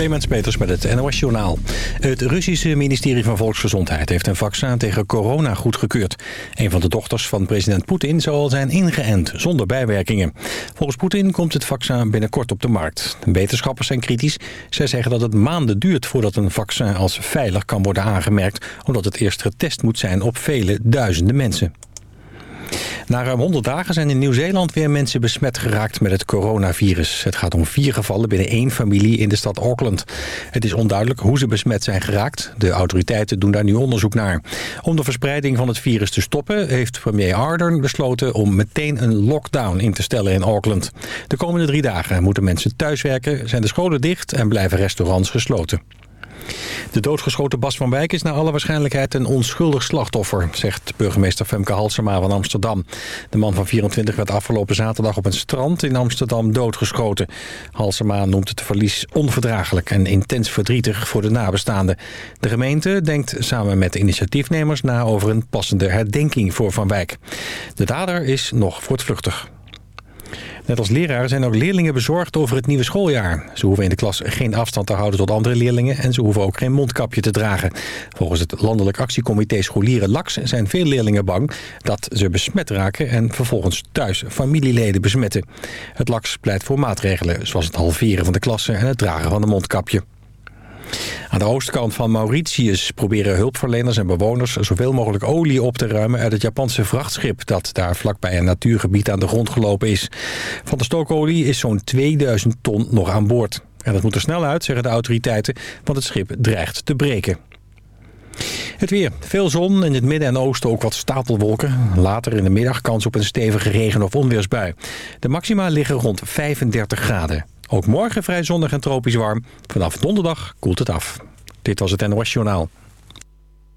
Clemens Peters met het NOS Journaal. Het Russische ministerie van Volksgezondheid heeft een vaccin tegen corona goedgekeurd. Een van de dochters van president Poetin zal zijn ingeënt, zonder bijwerkingen. Volgens Poetin komt het vaccin binnenkort op de markt. Wetenschappers zijn kritisch. Zij zeggen dat het maanden duurt voordat een vaccin als veilig kan worden aangemerkt... omdat het eerst getest moet zijn op vele duizenden mensen. Na ruim 100 dagen zijn in Nieuw-Zeeland weer mensen besmet geraakt met het coronavirus. Het gaat om vier gevallen binnen één familie in de stad Auckland. Het is onduidelijk hoe ze besmet zijn geraakt. De autoriteiten doen daar nu onderzoek naar. Om de verspreiding van het virus te stoppen... heeft premier Ardern besloten om meteen een lockdown in te stellen in Auckland. De komende drie dagen moeten mensen thuiswerken, zijn de scholen dicht... en blijven restaurants gesloten. De doodgeschoten Bas van Wijk is naar alle waarschijnlijkheid een onschuldig slachtoffer, zegt burgemeester Femke Halsema van Amsterdam. De man van 24 werd afgelopen zaterdag op een strand in Amsterdam doodgeschoten. Halsema noemt het verlies onverdraaglijk en intens verdrietig voor de nabestaanden. De gemeente denkt samen met initiatiefnemers na over een passende herdenking voor Van Wijk. De dader is nog voortvluchtig. Net als leraren zijn ook leerlingen bezorgd over het nieuwe schooljaar. Ze hoeven in de klas geen afstand te houden tot andere leerlingen... en ze hoeven ook geen mondkapje te dragen. Volgens het Landelijk Actiecomité Scholieren LAX zijn veel leerlingen bang... dat ze besmet raken en vervolgens thuis familieleden besmetten. Het LAX pleit voor maatregelen zoals het halveren van de klassen... en het dragen van een mondkapje. Aan de oostkant van Mauritius proberen hulpverleners en bewoners zoveel mogelijk olie op te ruimen uit het Japanse vrachtschip dat daar vlakbij een natuurgebied aan de grond gelopen is. Van de stookolie is zo'n 2000 ton nog aan boord. En dat moet er snel uit, zeggen de autoriteiten, want het schip dreigt te breken. Het weer. Veel zon, in het midden en oosten ook wat stapelwolken. Later in de middag kans op een stevige regen- of onweersbui. De maxima liggen rond 35 graden. Ook morgen vrij zonnig en tropisch warm. Vanaf donderdag koelt het af. Dit was het NOS Journaal.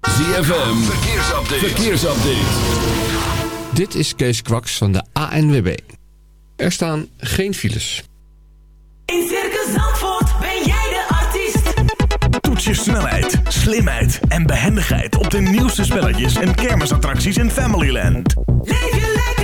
ZFM, verkeersupdate. verkeersupdate. Dit is Kees Kwaks van de ANWB. Er staan geen files. In Circus Zandvoort ben jij de artiest. Toets je snelheid, slimheid en behendigheid op de nieuwste spelletjes en kermisattracties in Familyland. Leef je lekker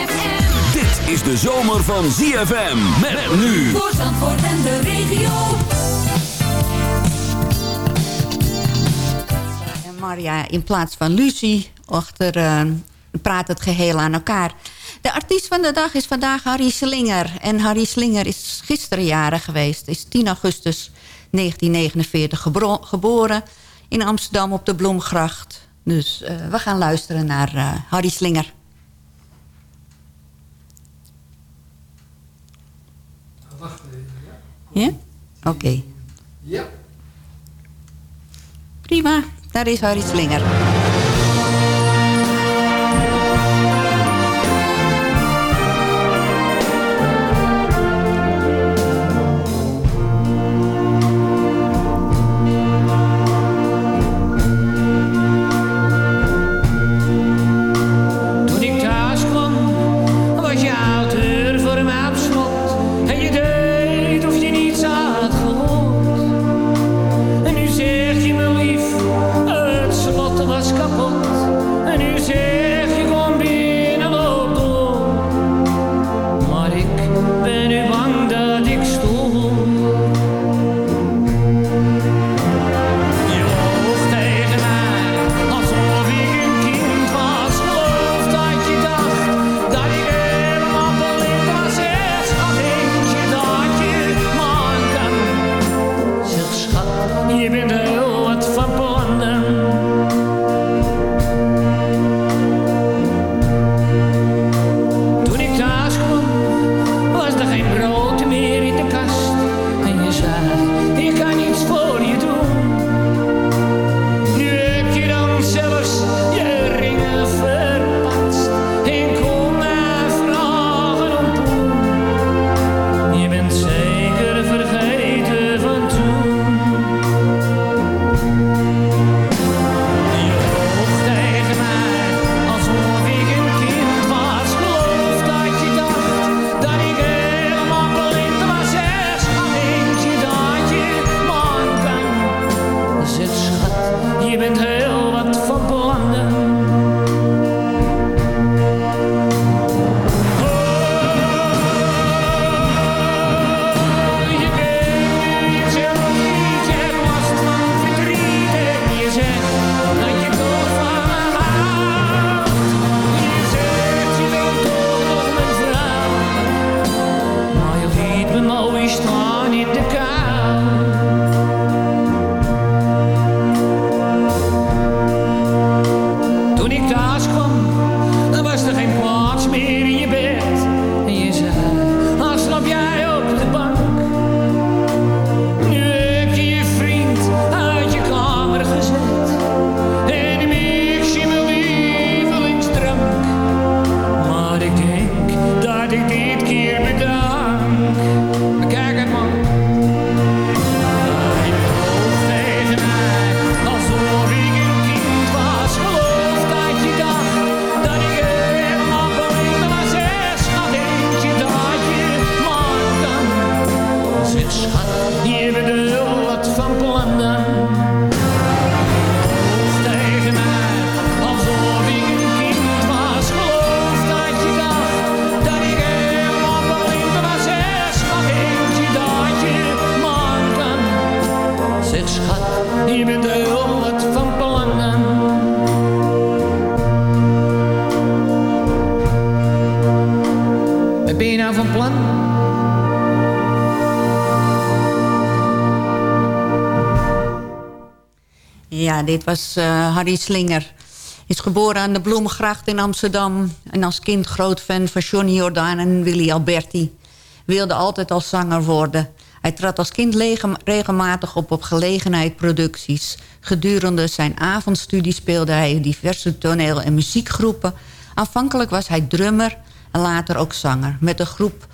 Is de zomer van ZFM. Met nu. Voor Zandvoort en de regio. En Maria in plaats van Lucie. Achter eh, praat het geheel aan elkaar. De artiest van de dag is vandaag Harry Slinger. En Harry Slinger is gisteren jarig geweest. Is 10 augustus 1949 gebro- geboren in Amsterdam op de Bloemgracht. Dus eh, we gaan luisteren naar eh, Harry Slinger. Ja? Oké. Ja. Prima, daar is Harry Slinger. Ja, dit was eh, Harry Slinger. Is geboren aan de Bloemengracht in Amsterdam. En als kind groot fan van Johnny Jordaan en Willy Alberti. Wilde altijd als zanger worden. Hij trad als kind regelmatig op op gelegenheidproducties. Gedurende zijn avondstudie speelde hij diverse toneel- en muziekgroepen. Aanvankelijk was hij drummer en later ook zanger. Met de groep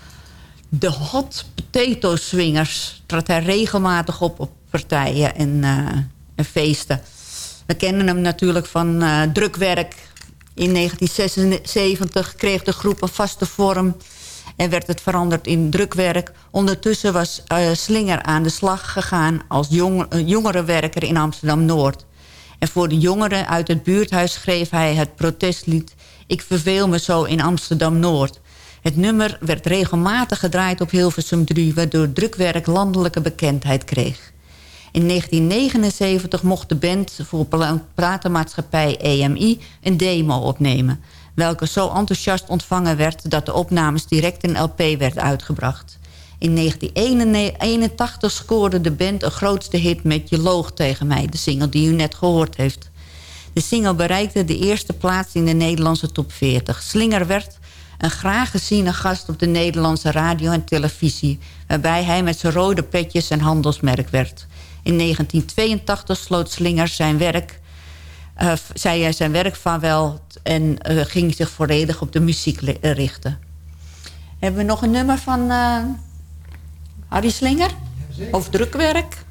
de Hot Potato Swingers trad hij regelmatig op op partijen en, eh, en. We kennen hem natuurlijk van eh, drukwerk. In 1976 kreeg de groep een vaste vorm en werd het veranderd in drukwerk. Ondertussen was eh, Slinger aan de slag gegaan als jong, eh, jongerenwerker in Amsterdam-Noord. En voor de jongeren uit het buurthuis schreef hij het protestlied... Ik verveel me zo in Amsterdam-Noord. Het nummer werd regelmatig gedraaid op Hilversum 3... waardoor drukwerk landelijke bekendheid kreeg. In 1979 mocht de band voor platenmaatschappij EMI een demo opnemen... welke zo enthousiast ontvangen werd dat de opnames direct in LP werd uitgebracht. In 1981 scoorde de band een grootste hit met Je loog tegen mij... de single die u net gehoord heeft. De single bereikte de eerste plaats in de Nederlandse top 40. Slinger werd een graag geziene gast op de Nederlandse radio en televisie... waarbij hij met zijn rode petjes een handelsmerk werd. In 1982 sloot Slinger zijn werk, eh, zei hij zijn werk vaarwel... en eh, ging zich volledig op de muziek eh, richten. Hebben we nog een nummer van Harry Slinger? Of drukwerk?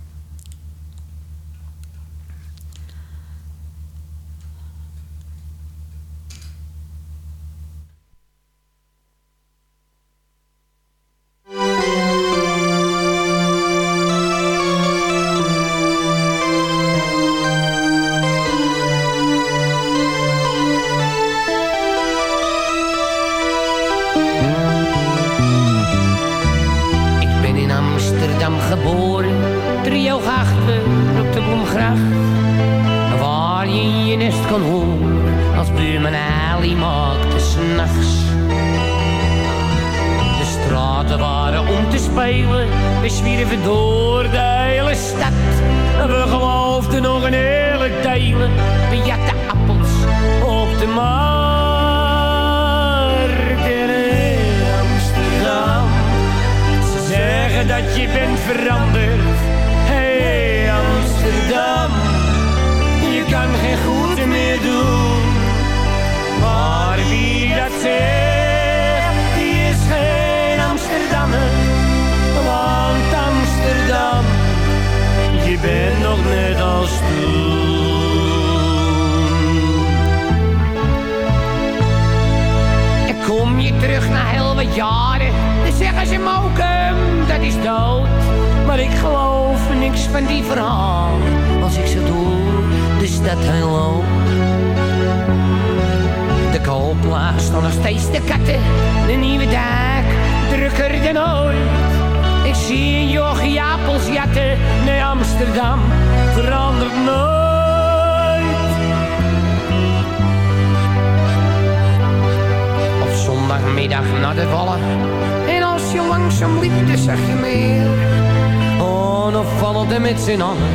Met z'n allen.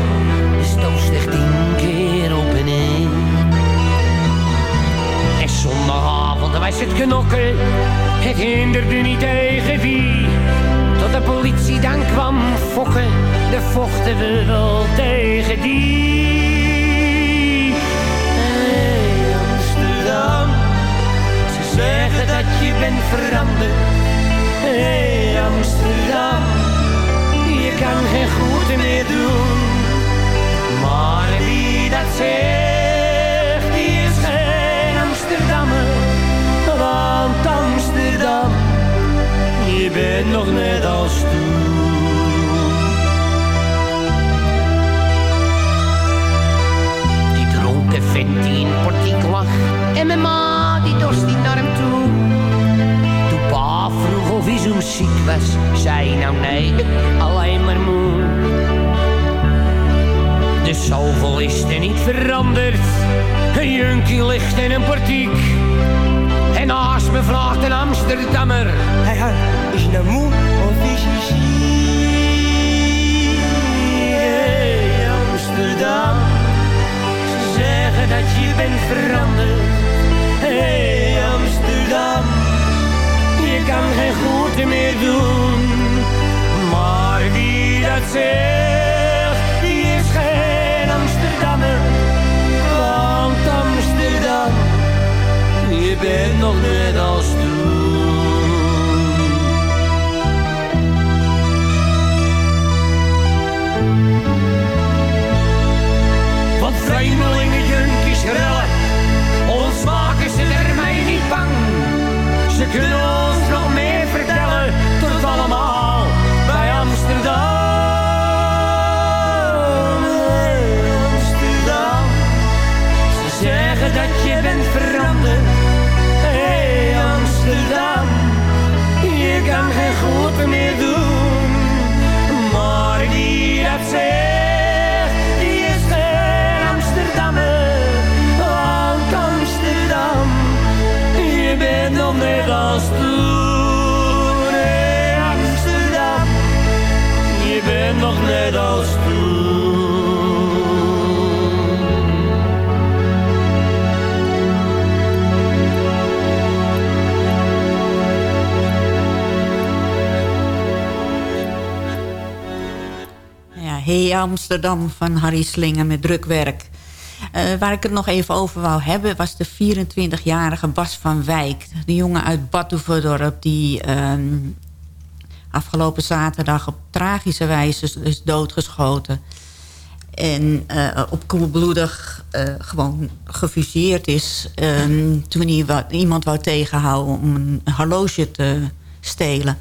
Stoot zich tien keer op en neer. En zondagavond was het knokken. Het hinderde niet tegen wie. Tot de politie dan kwam fokken. De vochten we wel tegen die. Hey, Amsterdam. Ze zeggen dat je bent veranderd. Hey Amsterdam, kan geen goed meer doen. Maar wie dat zegt, die is geen Amsterdammer. Want Amsterdam, je bent nog net als toen. Die dronken vent die in portiek lag. En mijn ma die dorst niet naar hem toe. Of ziek was, zei nou nee, alleen maar moe. De zoveel is er niet veranderd. Een junkie ligt in een portiek. En naast me vraagt een Amsterdammer. Hij hey, hey, is nou moe of is hij ziek? Hey, Amsterdam, ze zeggen dat je bent veranderd. Hey. Je kan geen goed meer doen. Maar wie dat zegt, die is geen Amsterdammer. Want Amsterdam, je bent nog net als toen. Wat vreemdelingen, Amsterdam van Harry Slinger met drukwerk. Eh, waar ik het nog even over wou hebben... was de 24-jarige Bas van Wijk. De jongen uit Badhoevedorp... die ehm, afgelopen zaterdag op tragische wijze is, doodgeschoten. En eh, op koelbloedig eh, gewoon gefuseerd is... ehm, toen hij wat, iemand wou tegenhouden om een horloge te stelen...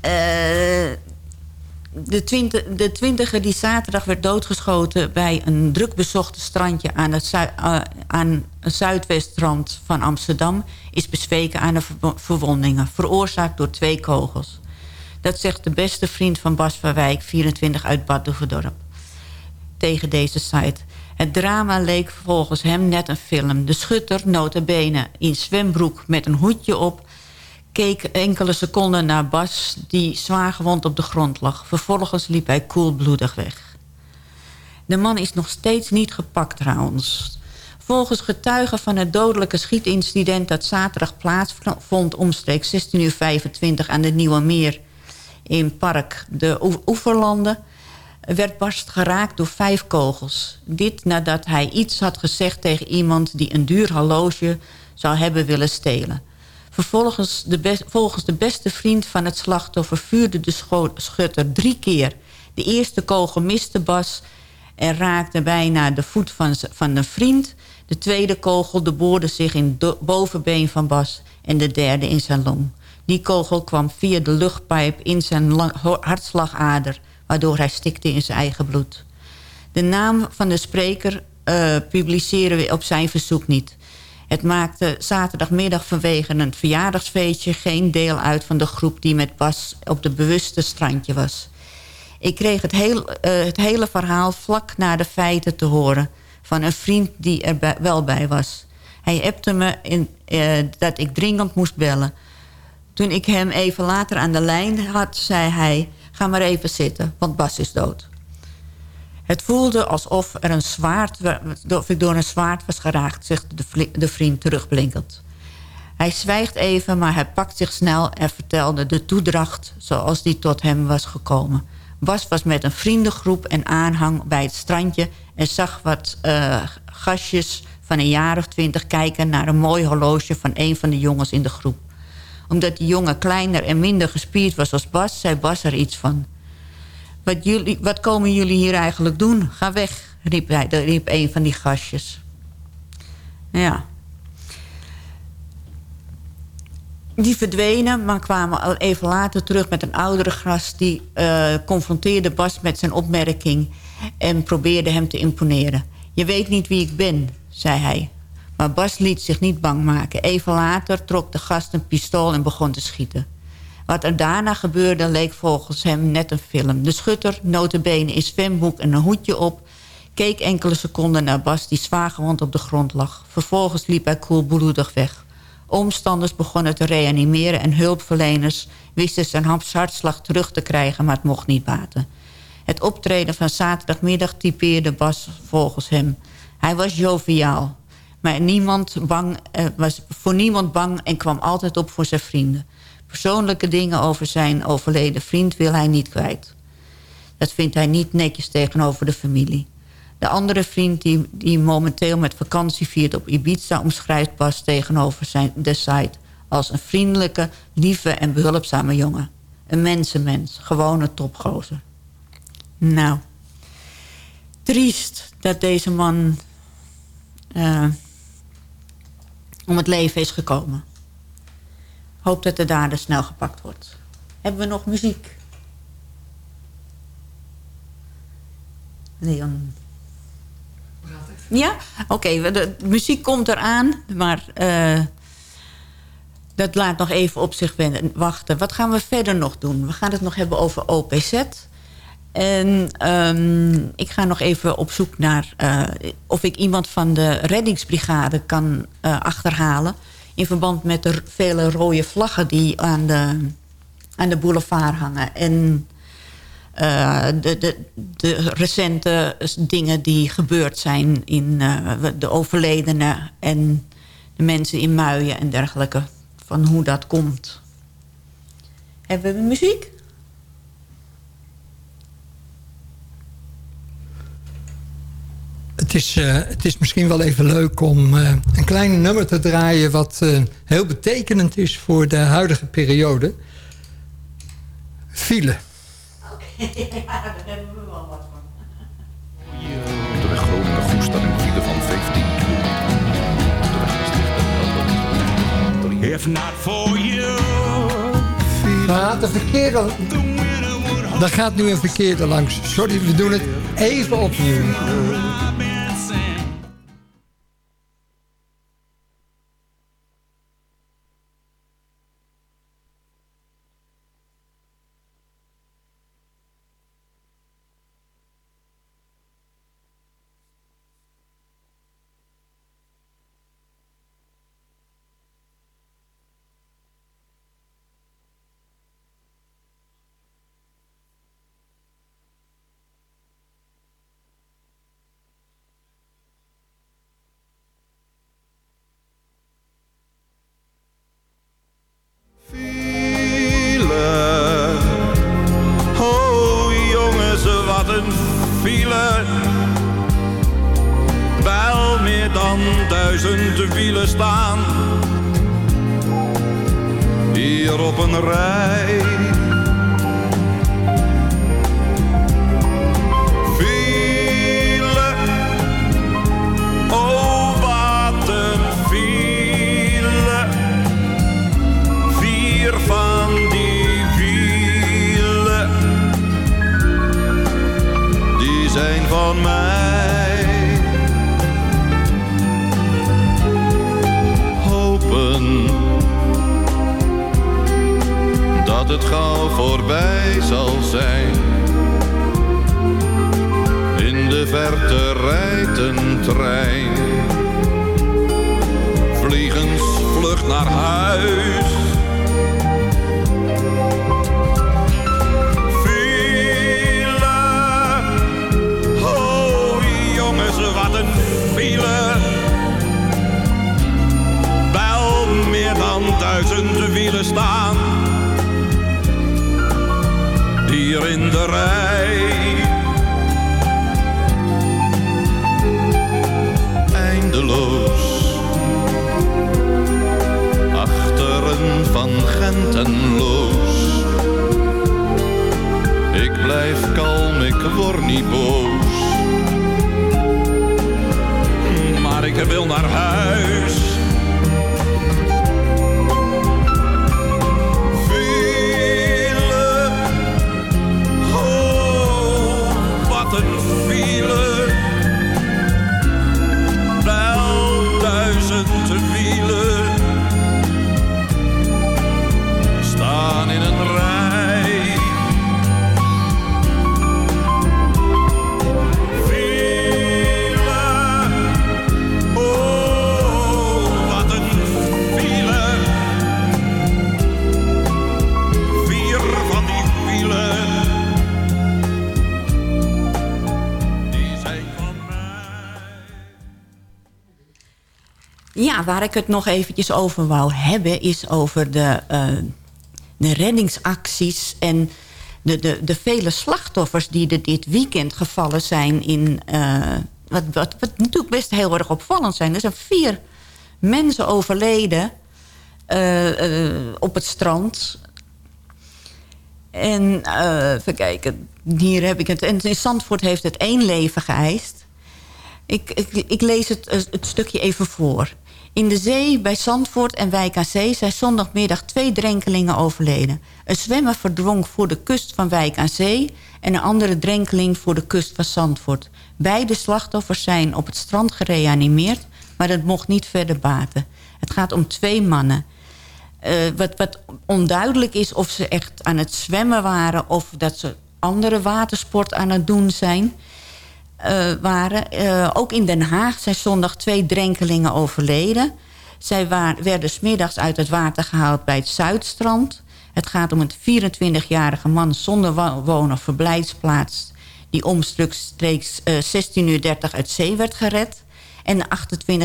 Eh, de, twintig, de die zaterdag werd doodgeschoten... bij een drukbezochte strandje aan, het zui- eh, aan een zuidwestrand van Amsterdam... is bezweken aan de ver- verwondingen, veroorzaakt door twee kogels. Dat zegt de beste vriend van Bas van Wijk, 24 uit Bad Doeverdorp. Tegen deze site. Het drama leek volgens hem net een film. De schutter, nota bene, in zwembroek met een hoedje op keek enkele seconden naar Bas... die zwaar gewond op de grond lag. Vervolgens liep hij koelbloedig weg. De man is nog steeds niet gepakt trouwens. Volgens getuigen van het dodelijke schietincident... dat zaterdag plaatsvond omstreeks 16.25 uur aan de Nieuwe Meer... in Park de Oe- Oeverlanden... werd Bas geraakt door vijf kogels. Dit nadat hij iets had gezegd tegen iemand... die een duur horloge zou hebben willen stelen. Vervolgens de volgens de beste vriend van het slachtoffer... vuurde de schutter drie keer. De eerste kogel miste Bas en raakte bijna de voet van, van de vriend. De tweede kogel boorde zich in het bovenbeen van Bas... en de derde in zijn long. Die kogel kwam via de luchtpijp in zijn hartslagader... waardoor hij stikte in zijn eigen bloed. De naam van de spreker eh, publiceren we op zijn verzoek niet. Het maakte zaterdagmiddag vanwege een verjaardagsfeestje... geen deel uit van de groep die met Bas op de bewuste strandje was. Ik kreeg het, heel, eh, het hele verhaal vlak na de feiten te horen... van een vriend die er wel bij was. Hij appte me in, eh, dat ik dringend moest bellen. Toen ik hem even later aan de lijn had, zei hij... ga maar even zitten, want Bas is dood. Het voelde alsof er een zwaard, of ik door een zwaard was geraakt, zegt de, vriend terugblinkend. Hij zwijgt even, maar hij pakt zich snel en vertelde de toedracht zoals die tot hem was gekomen. Bas was met een vriendengroep en aanhang bij het strandje en zag wat eh, gastjes van een jaar of twintig kijken naar een mooi horloge van een van de jongens in de groep. Omdat die jongen kleiner en minder gespierd was als Bas, zei Bas er iets van. Wat, jullie, wat komen jullie hier eigenlijk doen? Ga weg, riep, hij, riep een van die gastjes. Ja. Die verdwenen, maar kwamen even later terug met een oudere gast... die eh, confronteerde Bas met zijn opmerking... en probeerde hem te imponeren. Je weet niet wie ik ben, zei hij. Maar Bas liet zich niet bang maken. Even later trok de gast een pistool en begon te schieten. Wat er daarna gebeurde leek volgens hem net een film. De schutter, notabene in zwemboek en een hoedje op... keek enkele seconden naar Bas die zwaargewond op de grond lag. Vervolgens liep hij koelbloedig weg. Omstanders begonnen te reanimeren en hulpverleners wisten zijn hartslag terug te krijgen, maar het mocht niet baten. Het optreden van zaterdagmiddag typeerde Bas volgens hem. Hij was joviaal, maar niemand bang, eh, was voor niemand bang en kwam altijd op voor zijn vrienden. Persoonlijke dingen over zijn overleden vriend wil hij niet kwijt. Dat vindt hij niet netjes tegenover de familie. De andere vriend die, die momenteel met vakantie viert op Ibiza... omschrijft Bas tegenover zijn, de site als een vriendelijke, lieve en behulpzame jongen. Een mensenmens, gewoon een topgozer. Nou, triest dat deze man uh, om het leven is gekomen. Hoop dat de dader snel gepakt wordt. Hebben we nog muziek? Leon. Ja? Oké, de muziek komt eraan, maar uh, dat laat nog even op zich wachten. Wat gaan we verder nog doen? We gaan het nog hebben over OPZ. En um, ik ga nog even op zoek naar uh, of ik iemand van de reddingsbrigade kan uh, achterhalen. In verband met de vele rode vlaggen die aan de, aan de boulevard hangen. En uh, de, de, de recente dingen die gebeurd zijn in de overledenen... en de mensen in Muien en dergelijke. Van hoe dat komt. Hebben we muziek? Het is, uh, het is misschien wel even leuk om uh, een klein nummer te draaien... wat uh, heel betekenend is voor de huidige periode. File. Oké, ja, daar hebben we wel wat van. De weg een file van 15 kilometer. Op de weg Maastricht If not for een verkeerde... Daar gaat nu een verkeerde langs. Sorry, we doen het even opnieuw. Ja, waar ik het nog eventjes over wou hebben... is over de, uh, de reddingsacties en de, de, de vele slachtoffers... die er dit weekend gevallen zijn in... Uh, wat, wat, wat natuurlijk best heel erg opvallend zijn. Er zijn vier mensen overleden uh, op het strand. En even kijken, hier heb ik het. En in Zandvoort heeft het één leven geëist. Ik, ik, ik lees het, het stukje even voor. In de zee bij Zandvoort en Wijk aan Zee zijn zondagmiddag twee drenkelingen overleden. Een zwemmer verdronk voor de kust van Wijk aan Zee... en een andere drenkeling voor de kust van Zandvoort. Beide slachtoffers zijn op het strand gereanimeerd... maar dat mocht niet verder baten. Het gaat om twee mannen. Uh, wat, wat onduidelijk is of ze echt aan het zwemmen waren... of dat ze andere watersport aan het doen zijn... Uh, waren. Uh, ook in Den Haag zijn zondag twee drenkelingen overleden. Zij waar, werden smiddags uit het water gehaald bij het Zuidstrand. Het gaat om een 24-jarige man zonder woon- of verblijfsplaats... die omstreeks uh, 16.30 uur uit zee werd gered. En de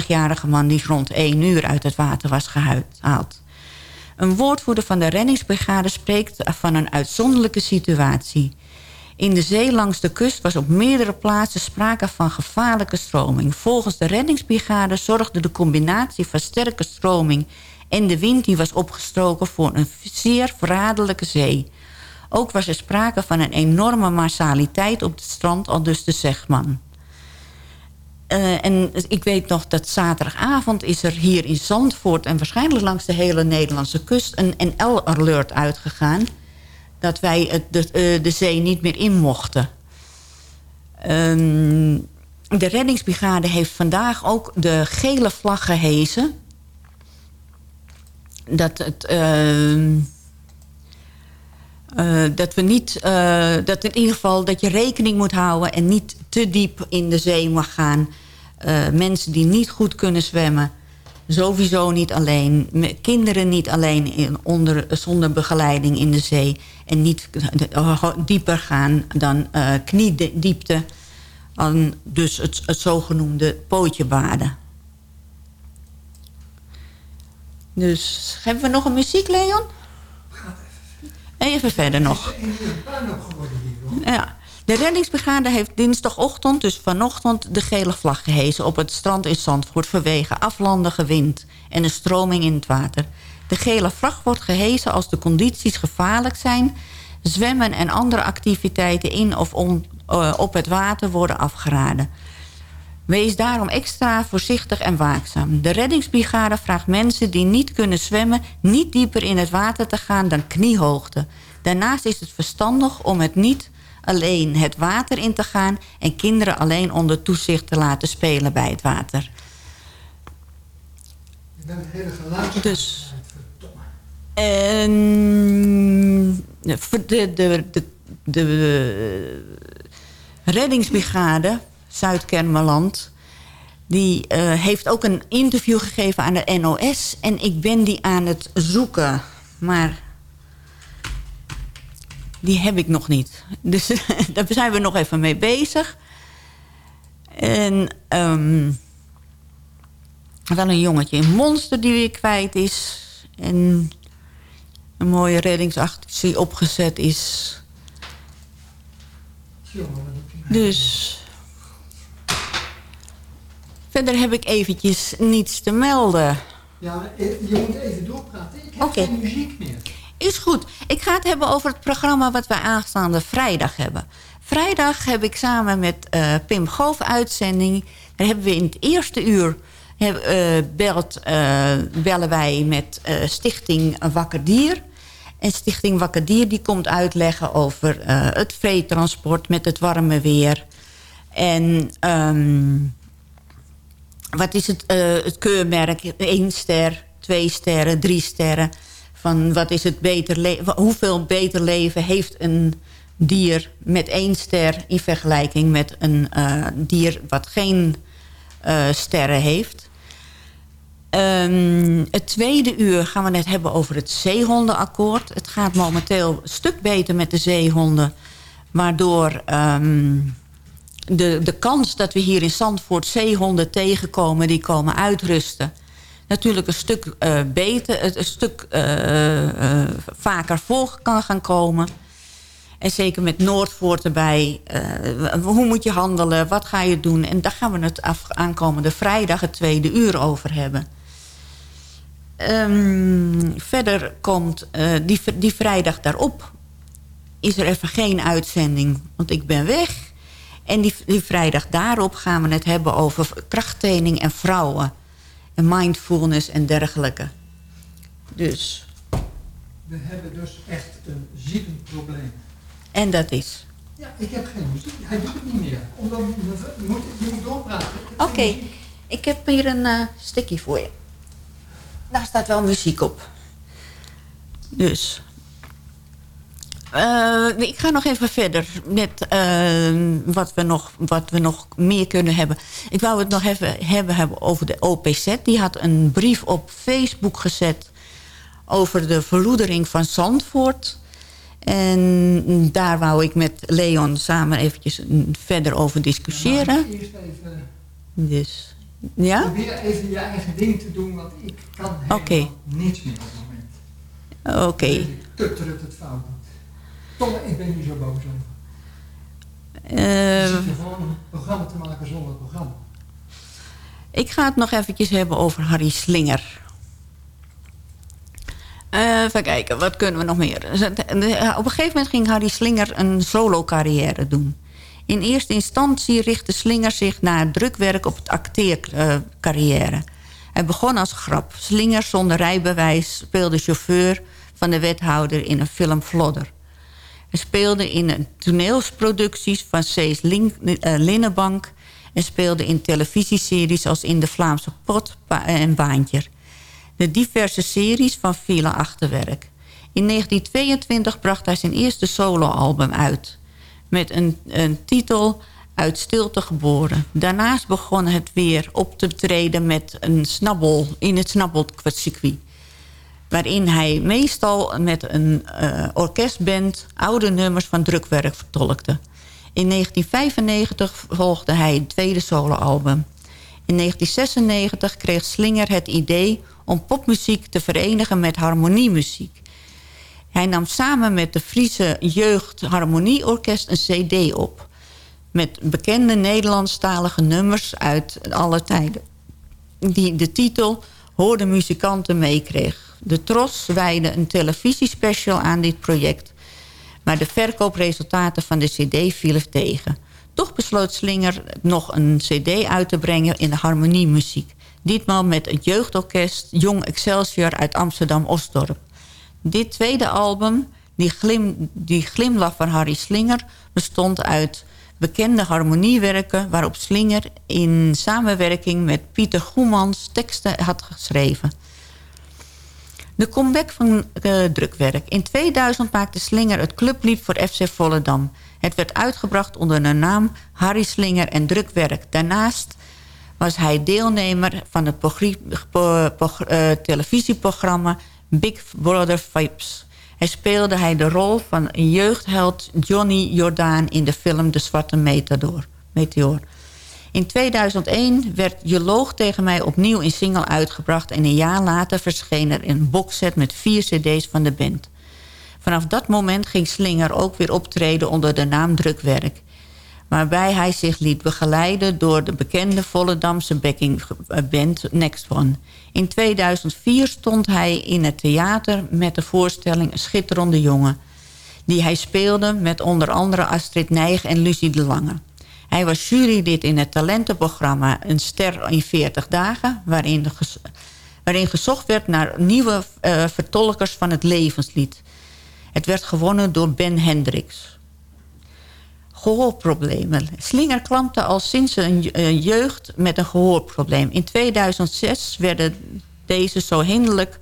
28-jarige man die rond 1 uur uit het water was gehaald. Een woordvoerder van de reddingsbrigade spreekt van een uitzonderlijke situatie. In de zee langs de kust was op meerdere plaatsen sprake van gevaarlijke stroming. Volgens de reddingsbrigade zorgde de combinatie van sterke stroming... en de wind die was opgestoken voor een zeer verraderlijke zee. Ook was er sprake van een enorme massaliteit op het strand, al dus de zegman. Uh, en ik weet nog dat zaterdagavond is er hier in Zandvoort... en waarschijnlijk langs de hele Nederlandse kust... een NL-alert uitgegaan... dat wij het, de, uh, de zee niet meer in mochten. Um, de reddingsbrigade heeft vandaag ook de gele vlag gehezen. Dat het... Uh, uh, dat we niet, uh, dat in ieder geval dat je rekening moet houden en niet te diep in de zee mag gaan. Mensen die niet goed kunnen zwemmen, sowieso niet alleen. Kinderen niet alleen in, onder, zonder begeleiding in de zee. En niet dieper gaan dan kniediepte. Dan dus het, het zogenoemde pootje baden. Dus hebben we nog een muziek, Leon? Even verder nog. Ja. De reddingsbrigade heeft dinsdagochtend, dus vanochtend... de gele vlag gehezen op het strand in Zandvoort... vanwege aflandige wind en een stroming in het water. De gele vlag wordt gehezen als de condities gevaarlijk zijn... zwemmen en andere activiteiten in of uh, op het water worden afgeraden. Wees daarom extra voorzichtig en waakzaam. De reddingsbrigade vraagt mensen die niet kunnen zwemmen... niet dieper in het water te gaan dan kniehoogte. Daarnaast is het verstandig om het niet alleen het water in te gaan... en kinderen alleen onder toezicht te laten spelen bij het water. Je bent hele geluid. Dus... En de, de, de, de, de reddingsbrigade Zuid-Kermeland... die uh, heeft ook een interview gegeven aan de NOS... en ik ben die aan het zoeken. Maar die heb ik nog niet. Dus daar zijn we nog even mee bezig. En um, wel een jongetje in Monster die weer kwijt is. En een mooie reddingsactie opgezet is. Dus... Verder heb ik eventjes niets te melden. Ja, je moet even doorpraten. Ik heb okay. geen muziek meer. Is goed. Ik ga het hebben over het programma wat wij aanstaande vrijdag hebben. Vrijdag heb ik samen met uh, Pim Goof uitzending. Daar hebben we in het eerste uur uh, belt, uh, bellen wij met Stichting Wakker Dier. En Stichting Wakker Dier die komt uitleggen over het veetransport met het warme weer. En um, wat is het, het keurmerk? Eén ster, twee sterren, drie sterren van wat is het beter leven, hoeveel beter leven heeft een dier met één ster in vergelijking met een uh, dier wat geen uh, sterren heeft. Um, het tweede uur gaan we het hebben over het zeehondenakkoord. Het gaat momenteel een stuk beter met de zeehonden. Waardoor um, de, de kans dat we hier in Zandvoort zeehonden tegenkomen... die komen uitrusten natuurlijk een stuk uh, beter, een stuk uh, uh, vaker voor kan gaan komen. En zeker met Noordvoort erbij. hoe moet je handelen? Wat ga je doen? En daar gaan we het aankomende vrijdag het tweede uur over hebben. Um, verder komt die, die vrijdag daarop... is er even geen uitzending, want ik ben weg. En die, die vrijdag daarop gaan we het hebben over krachttraining en vrouwen en mindfulness en dergelijke. Dus. We hebben dus echt een ziekend probleem. En dat is? Ja, ik heb geen muziek. Hij doet het niet meer. Omdat je moet, je moet doorpraten. Oké, okay. ik heb hier een uh, voor je. Daar staat wel muziek op. Dus. Uh, ik ga nog even verder met uh, wat, we nog, wat we nog meer kunnen hebben. Ik wou het nog even hebben, hebben over de OPZ. Die had een brief op Facebook gezet over de verloedering van Zandvoort. En daar wou ik met Leon samen eventjes verder over discussiëren. Ja, eerst even... Dus, ja? Probeer even je eigen ding te doen, want ik kan helemaal okay. niets meer op het moment. Oké. Okay. Het fout Tom, ik ben niet zo boos over. Uh, je zit gewoon een programma te maken zonder programma. Ik ga het nog eventjes hebben over Harry Slinger. Uh, even kijken, wat kunnen we nog meer? Op een gegeven moment ging Harry Slinger een solo-carrière doen. In eerste instantie richtte Slinger zich naar drukwerk op het acteercarrière. Hij begon als grap. Slinger zonder rijbewijs speelde chauffeur van de wethouder in een film Vlodder. Hij speelde in toneelsproducties van Cees Lin uh, Linnenbank... en speelde in televisieseries als In de Vlaamse Pot en Baantje. De diverse series van Villa Achterwerk. In 1922 bracht hij zijn eerste soloalbum uit... met een, een titel Uit stilte geboren. Daarnaast begon het weer op te treden met een snabbel in het snabbelcircuit waarin hij meestal met een uh, orkestband oude nummers van drukwerk vertolkte. In 1995 volgde hij het tweede soloalbum. In 1996 kreeg Slinger het idee om popmuziek te verenigen met harmoniemuziek. Hij nam samen met de Friese Jeugd Harmonieorkest een cd op... met bekende Nederlandstalige nummers uit alle tijden... die de titel Hoorde muzikanten meekreeg. De Tros wijde een televisiespecial aan dit project. Maar de verkoopresultaten van de cd vielen tegen. Toch besloot Slinger nog een cd uit te brengen in de harmoniemuziek. Ditmaal met het jeugdorkest Jong Excelsior uit Amsterdam-Osdorp. Dit tweede album, die, die Glimlach van Harry Slinger... bestond uit bekende harmoniewerken... waarop Slinger in samenwerking met Pieter Goemans teksten had geschreven... De comeback van uh, drukwerk. In 2000 maakte Slinger het clublied voor FC Volendam. Het werd uitgebracht onder de naam Harry Slinger en drukwerk. Daarnaast was hij deelnemer van het uh, televisieprogramma Big Brother Vibes. Hij speelde hij de rol van jeugdheld Johnny Jordaan in de film De Zwarte Meteor. In 2001 werd Je loog tegen mij opnieuw in single uitgebracht... en een jaar later verscheen er een boxset met vier cd's van de band. Vanaf dat moment ging Slinger ook weer optreden onder de naam Drukwerk... waarbij hij zich liet begeleiden door de bekende Volendamse backingband Next One. In 2004 stond hij in het theater met de voorstelling schitterende jongen... die hij speelde met onder andere Astrid Nijg en Lucie de Lange... Hij was jurylid in het talentenprogramma Een Ster in 40 Dagen... waarin, waarin gezocht werd naar nieuwe uh, vertolkers van het levenslied. Het werd gewonnen door Ben Hendricks. Gehoorproblemen. Slinger klampte al sinds een jeugd met een gehoorprobleem. In 2006 werden deze zo hinderlijk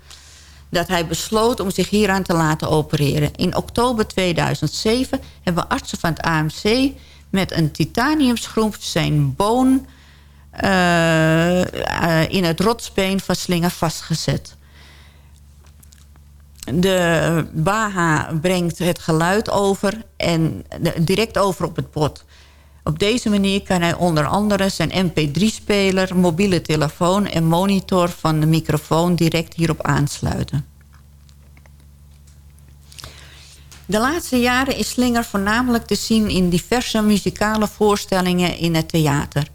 dat hij besloot om zich hieraan te laten opereren. In oktober 2007 hebben artsen van het AMC met een titaniumschroef zijn boon uh, uh, in het rotsbeen van Slinger vastgezet. De Baha brengt het geluid over en direct over op het bot. Op deze manier kan hij onder andere zijn mp3-speler, mobiele telefoon en monitor van de microfoon direct hierop aansluiten. De laatste jaren is Slinger voornamelijk te zien in diverse muzikale voorstellingen in het theater.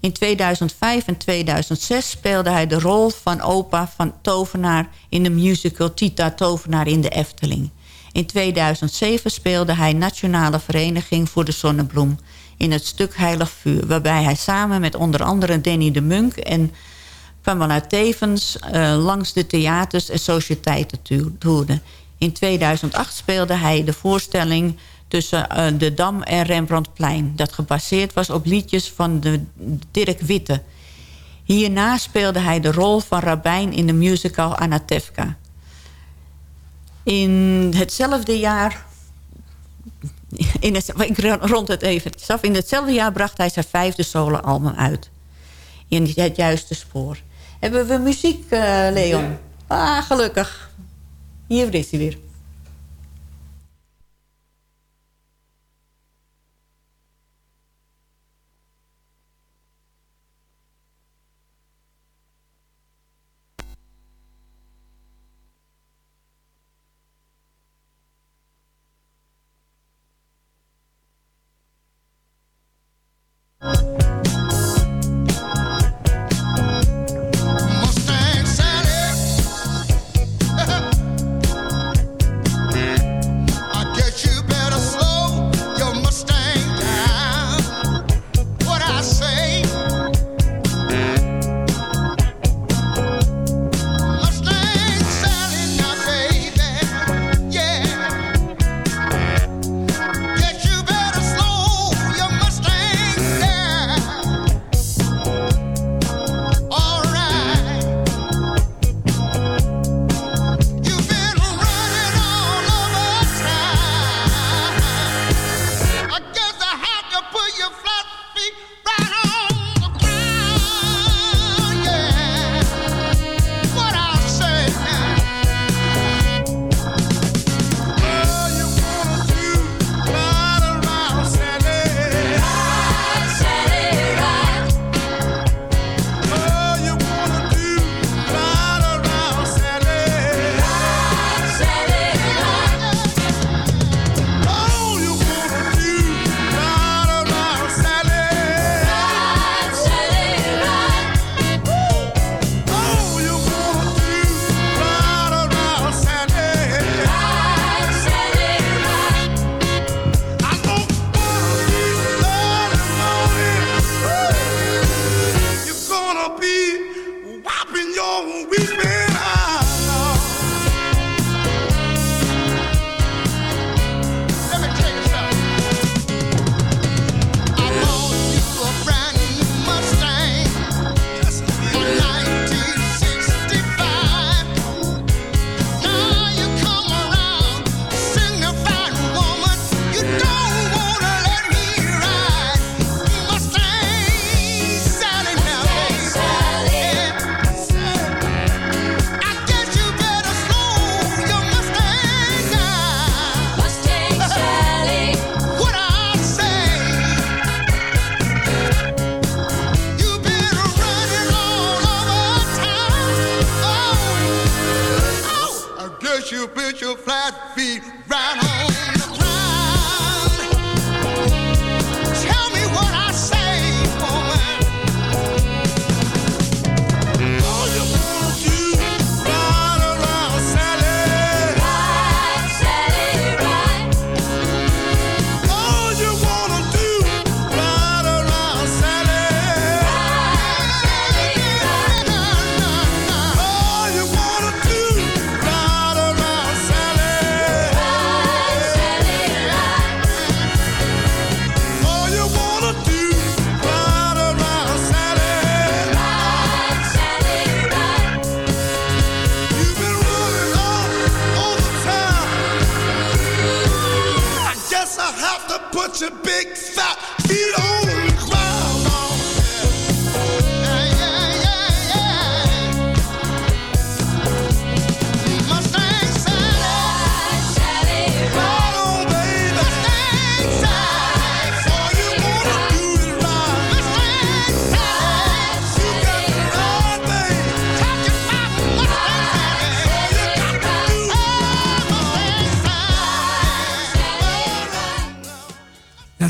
In 2005 en 2006 speelde hij de rol van opa van Tovenaar in de musical Tita Tovenaar in de Efteling. In 2007 speelde hij Nationale Vereniging voor de Zonnebloem in het stuk Heilig Vuur... waarbij hij samen met onder andere Danny de Munk en Pamela Tevens... Uh, langs de theaters en sociëteiten toerde. In 2008 speelde hij de voorstelling tussen uh, de Dam en Rembrandtplein... dat gebaseerd was op liedjes van de Dirk Witte. Hierna speelde hij de rol van rabbijn in de musical Anatevka. In hetzelfde jaar... In het, ik rond het even af. In hetzelfde jaar bracht hij zijn vijfde soloalbum uit. In het juiste spoor. Hebben we muziek, uh, Leon? Ah, gelukkig. Hier is baby.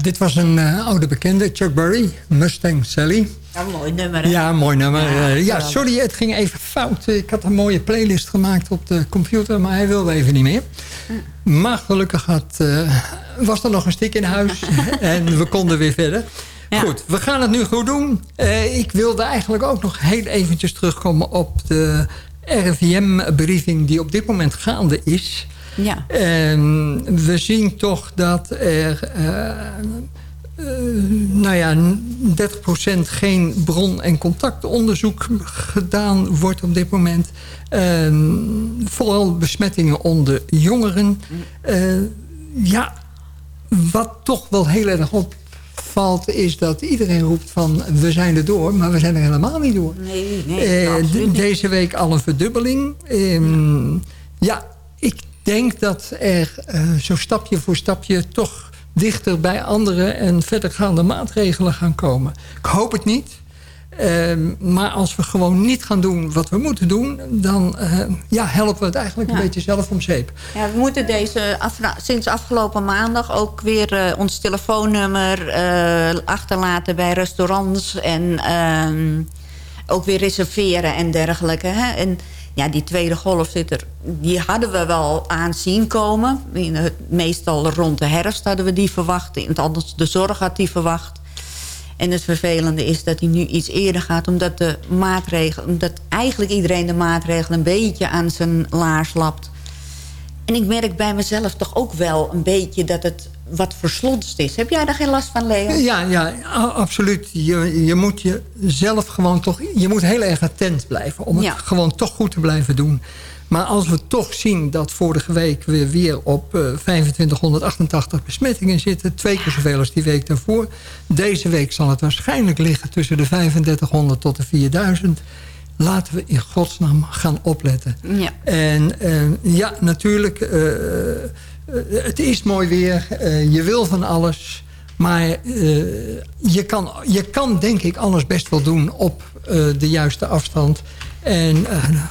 Dit was een uh, oude bekende, Chuck Berry, Mustang Sally. Ja, mooi nummer. Hè? Ja, mooi nummer. Ja, uh, ja, sorry, het ging even fout. Ik had een mooie playlist gemaakt op de computer, maar hij wilde even niet meer. Maar gelukkig had, uh, was er nog een stik in huis en we konden weer verder. Ja. Goed, we gaan het nu goed doen. ik wilde eigenlijk ook nog heel eventjes terugkomen op de RIVM-briefing die op dit moment gaande is. Ja. En we zien toch dat er... Uh, uh, nou ja, 30% geen bron- en contactonderzoek gedaan wordt op dit moment. Uh, vooral besmettingen onder jongeren. Uh, ja, wat toch wel heel erg opvalt is dat iedereen roept van we zijn er door, maar we zijn er helemaal niet door. Nee, nee, uh, Deze week al een verdubbeling. Um, ja, ik denk dat er uh, zo stapje voor stapje toch dichter bij andere en verdergaande maatregelen gaan komen. Ik hoop het niet. Uh, maar als we gewoon niet gaan doen wat we moeten doen... dan uh, ja, helpen we het eigenlijk ja. een beetje zelf om zeep. Ja, we moeten deze af, sinds afgelopen maandag ook weer uh, ons telefoonnummer achterlaten... bij restaurants en ehm, ook weer reserveren en dergelijke. Hè? En ja, die tweede golf zit er, die hadden we wel aan zien komen. Meestal rond de herfst hadden we die verwacht. Althans, de zorg had die verwacht. En het vervelende is dat hij nu iets eerder gaat... omdat, de maatregelen, omdat eigenlijk iedereen de maatregelen een beetje aan zijn laars lapt. En ik merk bij mezelf toch ook wel een beetje dat het wat verslonst is. Heb jij daar geen last van, Leo? Ja, ja absoluut. Je, je moet jezelf gewoon toch... Je moet heel erg attent blijven om het ja. gewoon toch goed te blijven doen. Maar als we toch zien dat vorige week we weer op uh, 2588 besmettingen zitten... twee keer zoveel als die week daarvoor... deze week zal het waarschijnlijk liggen tussen de 3500 tot de 4000 laten we in godsnaam gaan opletten. Ja. En uh, ja, natuurlijk, uh, het is mooi weer. Uh, je wil van alles. Maar je, kan, je kan denk ik alles best wel doen op de juiste afstand. En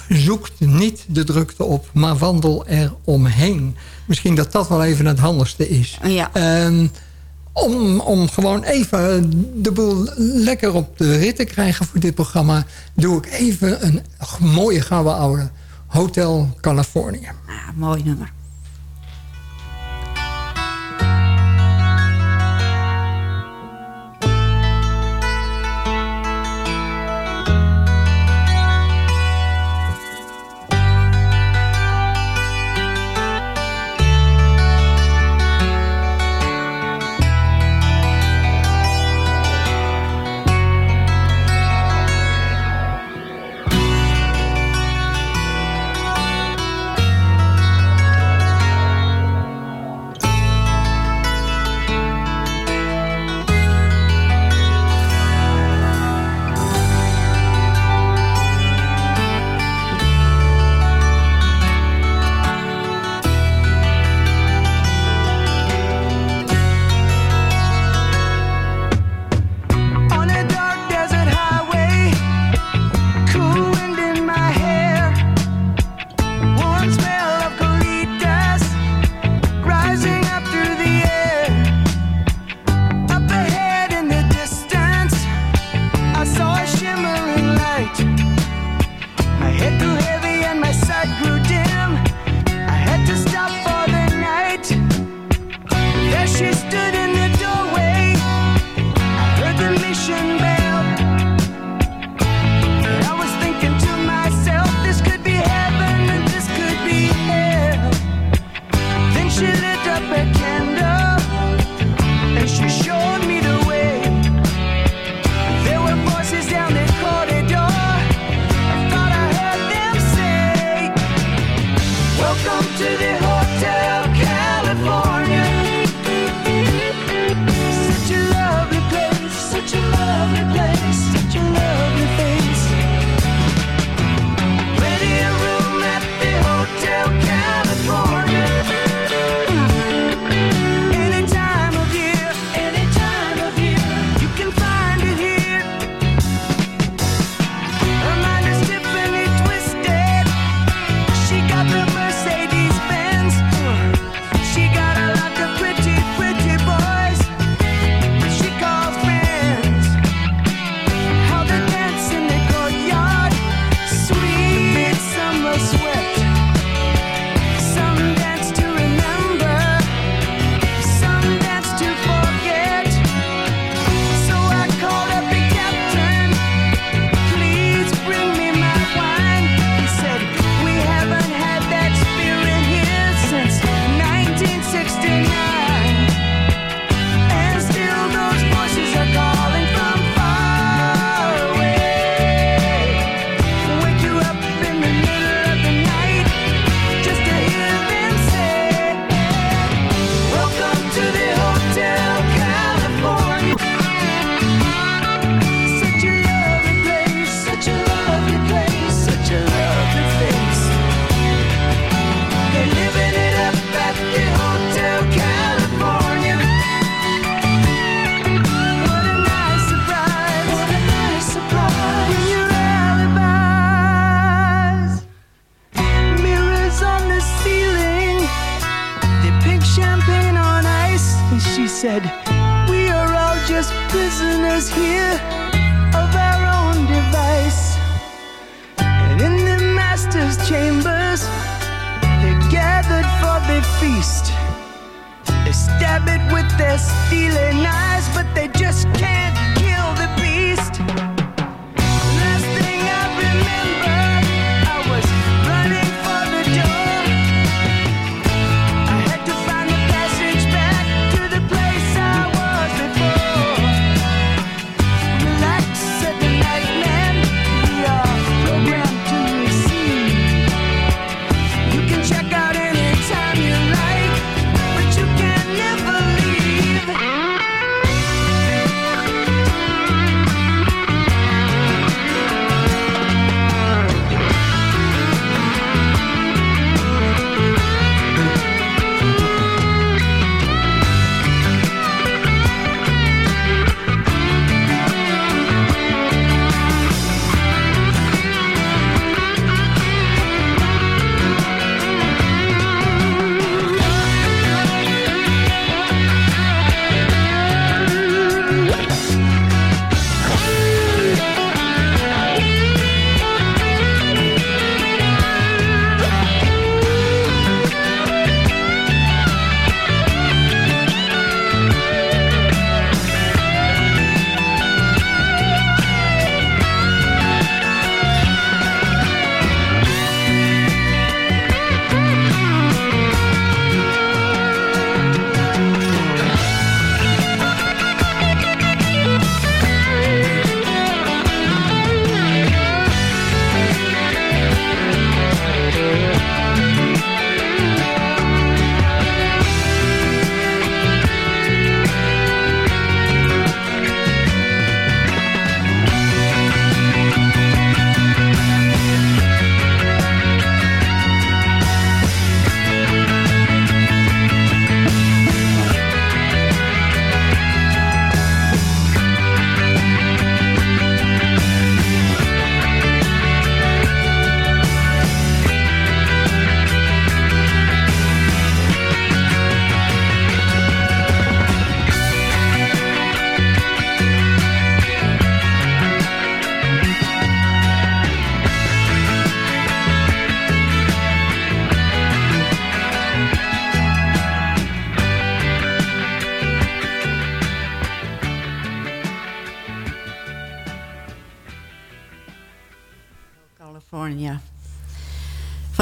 zoek niet de drukte op, maar wandel er omheen. Misschien dat dat wel even het handigste is. Ja. Ehm, om, om gewoon even de boel lekker op de rit te krijgen voor dit programma... doe ik even een mooie gouden oude Hotel California. Ah, mooi nummer.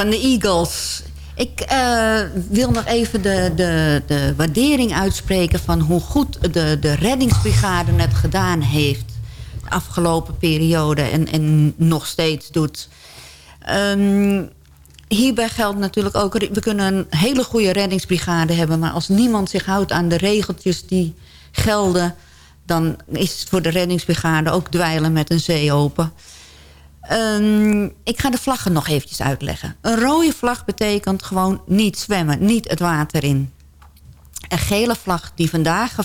Van de Eagles. Ik eh, wil nog even de, de, de waardering uitspreken... van hoe goed de, de reddingsbrigade het gedaan heeft... de afgelopen periode en, en nog steeds doet. Ehm, hierbij geldt natuurlijk ook... we kunnen een hele goede reddingsbrigade hebben... maar als niemand zich houdt aan de regeltjes die gelden... dan is het voor de reddingsbrigade ook dweilen met een zee open... Ehm, ik ga de vlaggen nog eventjes uitleggen. Een rode vlag betekent gewoon niet zwemmen, niet het water in. Een gele vlag die vandaag ge,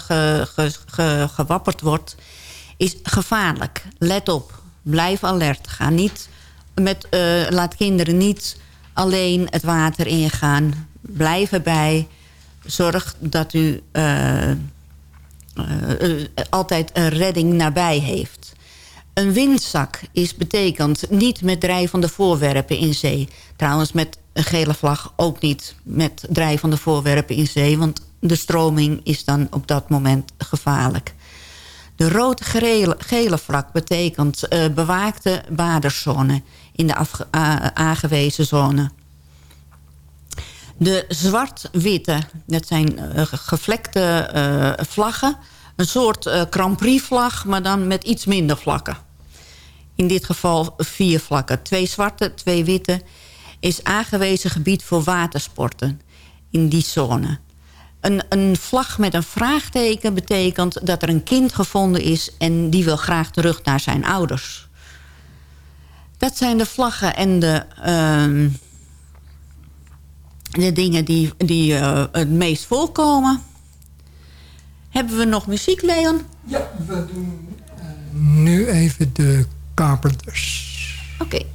ge, ge, ge, gewapperd wordt, is gevaarlijk. Let op, blijf alert. Ga niet met, uh, laat kinderen niet alleen het water ingaan. Blijf erbij. Zorg dat u uh, uh, altijd een redding nabij heeft. Een windzak is betekent niet met drijvende voorwerpen in zee. Trouwens met een gele vlag ook niet met drijvende voorwerpen in zee... want de stroming is dan op dat moment gevaarlijk. De rood-gele gele vlag betekent uh, bewaakte baderszone... in de aangewezen zone. De zwart-witte, dat zijn uh, gevlekte uh, vlaggen een soort uh, Grand Prix vlag, maar dan met iets minder vlakken. In dit geval vier vlakken. Twee zwarte, twee witte. Is aangewezen gebied voor watersporten in die zone. Een, een vlag met een vraagteken betekent dat er een kind gevonden is... en die wil graag terug naar zijn ouders. Dat zijn de vlaggen en de, uh, de dingen die, die uh, het meest voorkomen... Hebben we nog muziek, Leon? Ja, we doen uh, nu even de Carpenters. Oké. Okay.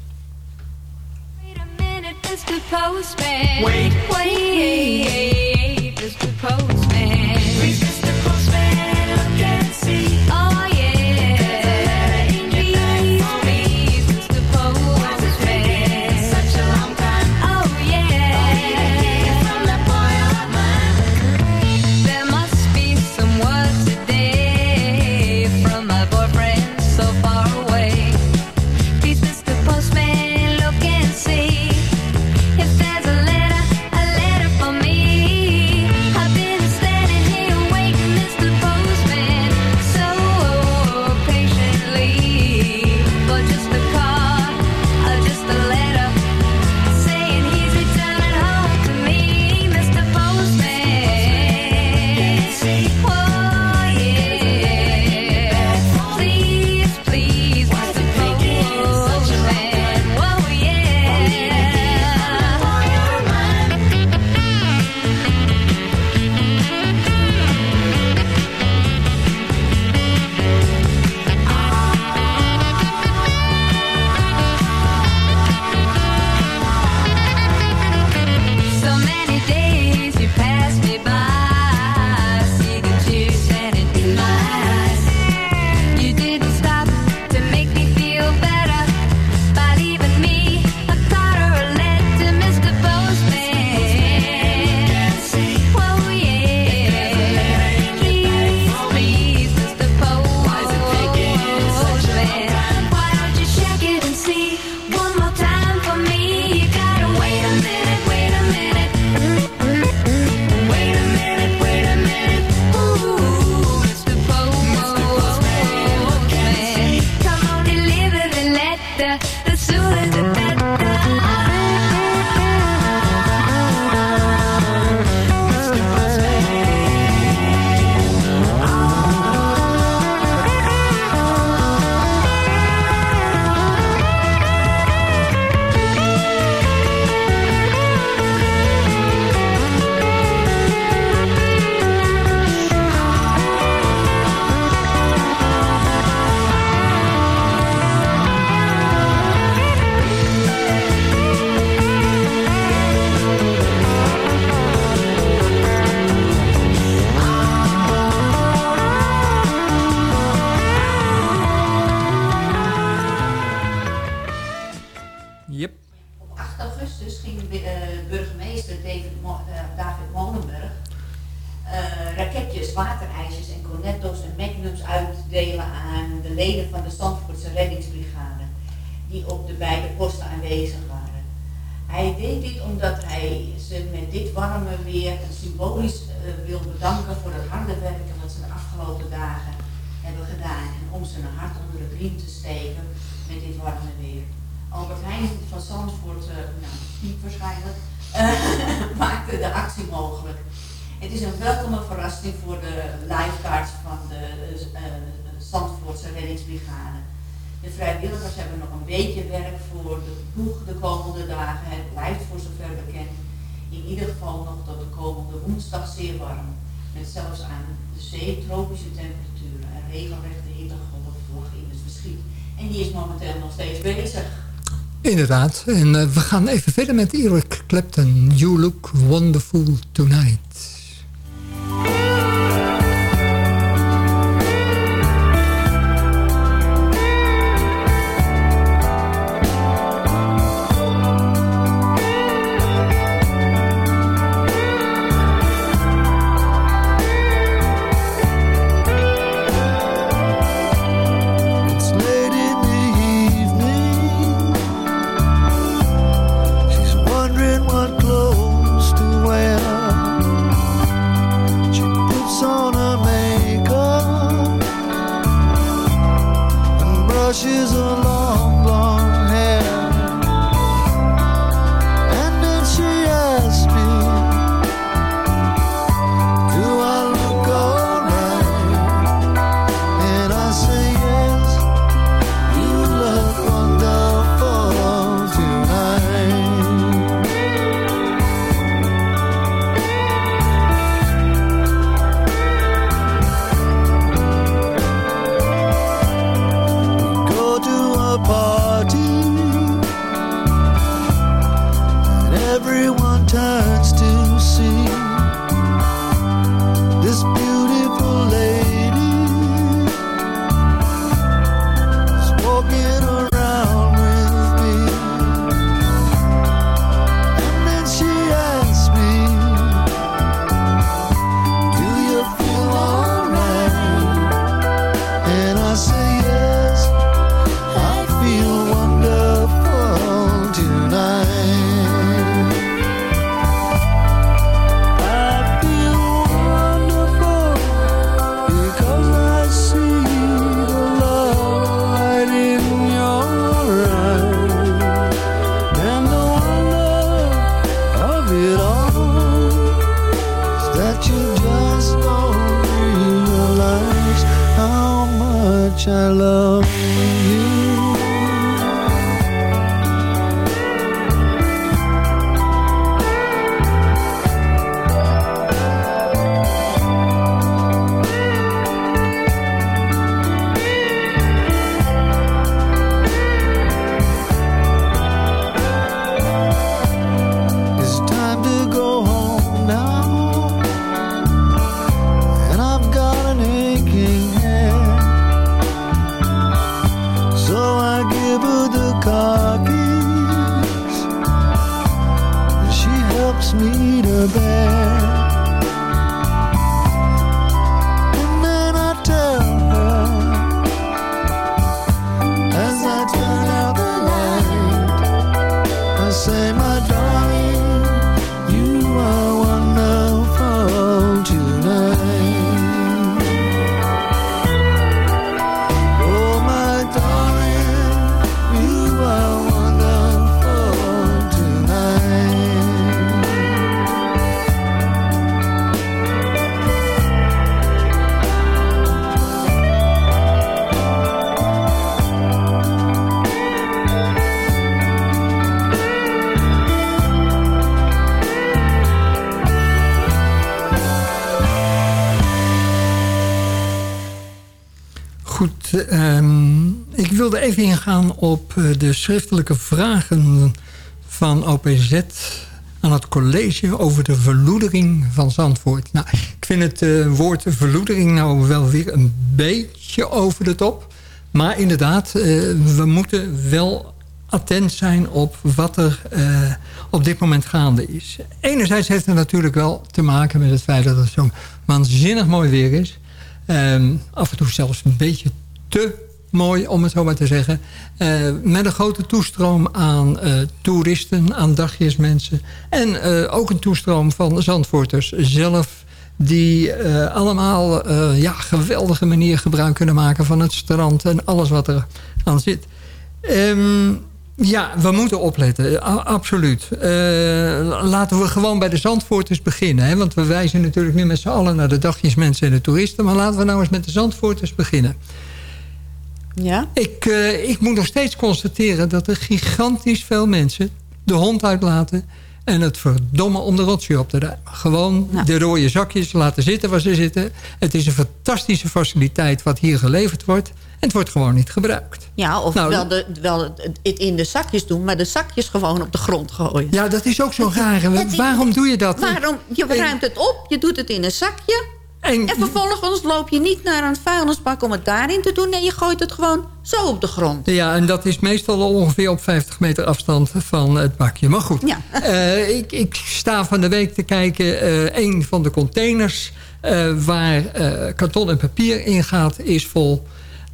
Wait a minute, Mr. Postman. Wait, wait. Please, Mr. Postman, de tropische temperaturen en regelrechte hittegolven vlog in het verschiet. En die is momenteel nog steeds bezig. Inderdaad. En uh, we gaan even verder met Eric Clapton. You look wonderful tonight. Um, ik wilde even ingaan op eh, de schriftelijke vragen van OPZ aan het college over de verloedering van Zandvoort. Nou, ik vind het uh, woord verloedering nou wel weer een beetje over de top. Maar inderdaad, uh, we moeten wel attent zijn op wat er op dit moment gaande is. Enerzijds heeft het natuurlijk wel te maken met het feit dat het zo'n waanzinnig mooi weer is. Ehm, af en toe zelfs een beetje te mooi, om het zo maar te zeggen. Eh, met een grote toestroom aan eh, toeristen, aan dagjesmensen. En eh, ook een toestroom van Zandvoorters zelf... die allemaal ja, geweldige manier gebruik kunnen maken van het strand... en alles wat er aan zit. Ehm, ja, we moeten opletten, A- absoluut. Eh, laten we gewoon bij de Zandvoorters beginnen. Hè? Want we wijzen natuurlijk nu met z'n allen naar de dagjesmensen en de toeristen... maar laten we nou eens met de Zandvoorters beginnen. Ja? Ik, eh, ik moet nog steeds constateren dat er gigantisch veel mensen de hond uitlaten... en het verdomme om de rotzooi op te ruimen. Gewoon de rode zakjes laten zitten waar ze zitten. Het is een fantastische faciliteit wat hier geleverd wordt. En het wordt gewoon niet gebruikt. Ja, of Nou, wel, de, wel het in de zakjes doen, maar de zakjes gewoon op de grond gooien. Ja, dat is ook zo raar. Waarom doe je dat? Waarom? Je ruimt het op, je doet het in een zakje. En, vervolgens loop je niet naar een vuilnisbak om het daarin te doen. Nee, je gooit het gewoon zo op de grond. Ja, en dat is meestal ongeveer op 50 meter afstand van het bakje. Maar goed, Eh, ik, ik sta van de week te kijken. eh een van de containers eh, waar karton en papier in gaat, is vol.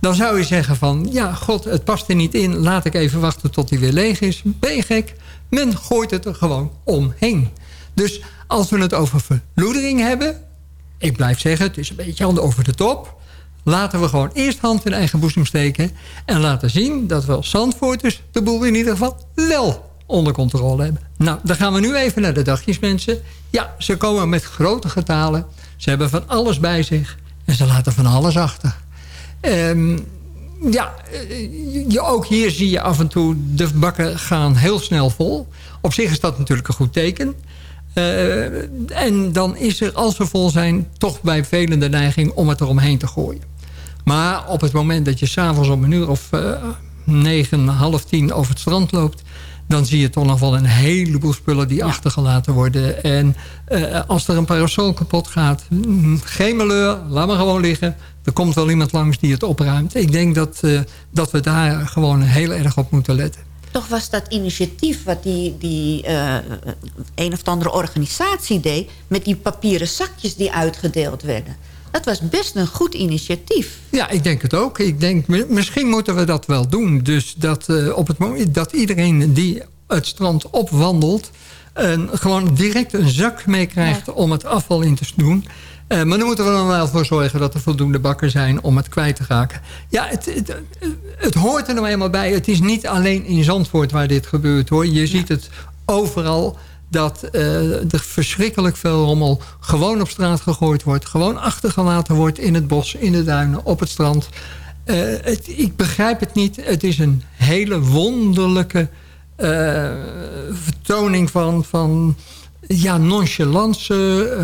Dan zou je zeggen van, ja, god, het past er niet in. Laat ik even wachten tot hij weer leeg is. Ben je gek? Men gooit het er gewoon omheen. Dus als we het over verloedering hebben... ik blijf zeggen, het is een beetje over de top... Laten we gewoon eerst hand in eigen boezem steken... en laten zien dat we als Zandvoorters de boel in ieder geval wel onder controle hebben. Nou, dan gaan we nu even naar de dagjesmensen. Ja, ze komen met grote getalen. Ze hebben van alles bij zich. En ze laten van alles achter. Ehm, ja, eh, je, ook hier zie je af en toe... de bakken gaan heel snel vol. Op zich is dat natuurlijk een goed teken... Eh, en dan is er, als we vol zijn, toch bij velen de neiging om het eromheen te gooien. Maar op het moment dat je s'avonds om een uur of eh, negen, half tien over het strand loopt... dan zie je toch nog wel een heleboel spullen die achtergelaten worden. En eh, als er een parasol kapot gaat, mm, geen malheur, laat maar gewoon liggen. Er komt wel iemand langs die het opruimt. Ik denk dat, eh, dat we daar gewoon heel erg op moeten letten. Toch was dat initiatief wat die, die eh, een of andere organisatie deed... met die papieren zakjes die uitgedeeld werden. Dat was best een goed initiatief. Ja, ik denk het ook. Ik denk, mi- misschien moeten we dat wel doen. Dus dat, eh, op het moment dat iedereen die het strand opwandelt... een- gewoon direct een zak meekrijgt om het afval in te doen. Eh, maar dan moeten we er dan wel voor zorgen dat er voldoende bakken zijn om het kwijt te raken. Ja, het, het, het hoort er nou eenmaal bij. Het is niet alleen in Zandvoort waar dit gebeurt hoor. Je ziet het overal dat eh, er verschrikkelijk veel rommel gewoon op straat gegooid wordt. Gewoon achtergelaten wordt in het bos, in de duinen, op het strand. Eh, ik begrijp het niet. Het is een hele wonderlijke eh, vertoning van, van ja, nonchalance.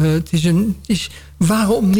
Het is een, is, waarom niet?